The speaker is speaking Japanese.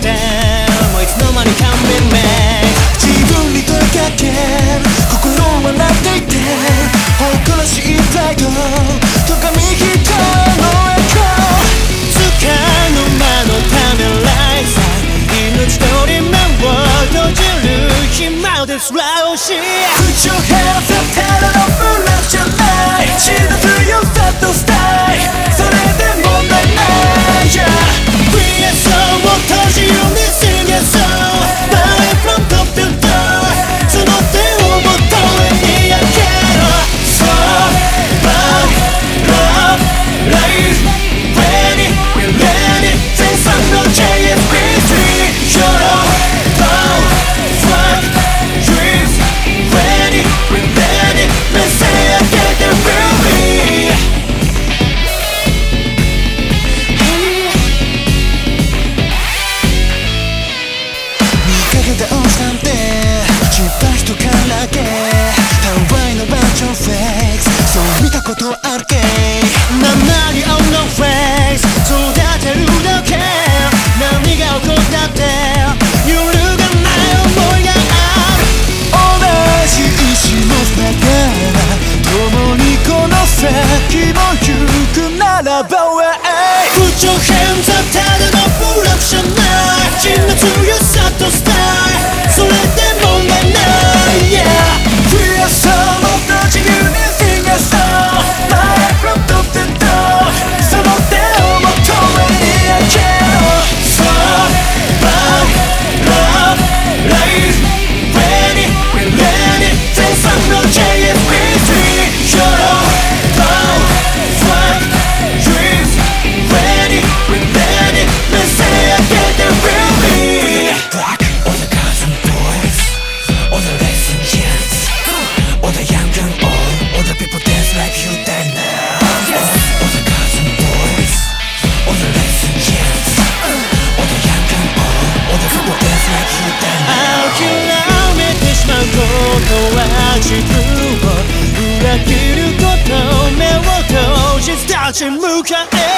てもういつの間にか運命自分に問いかける。心をなっていて。誇らしいプライドとかみ人のエコーつかの間のためライフ。命とり目を閉じる暇ですらおし。Put your head up, your を歩け。何なり on the face 育てるだけ。何が起こったって。揺るがない思いがある。同じ石の下で共にこの先も行くならば Shimuka.